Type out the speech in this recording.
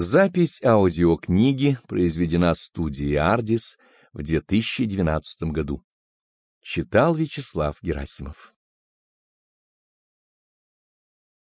Запись аудиокниги произведена студией «Ардис» в 2012 году. Читал Вячеслав Герасимов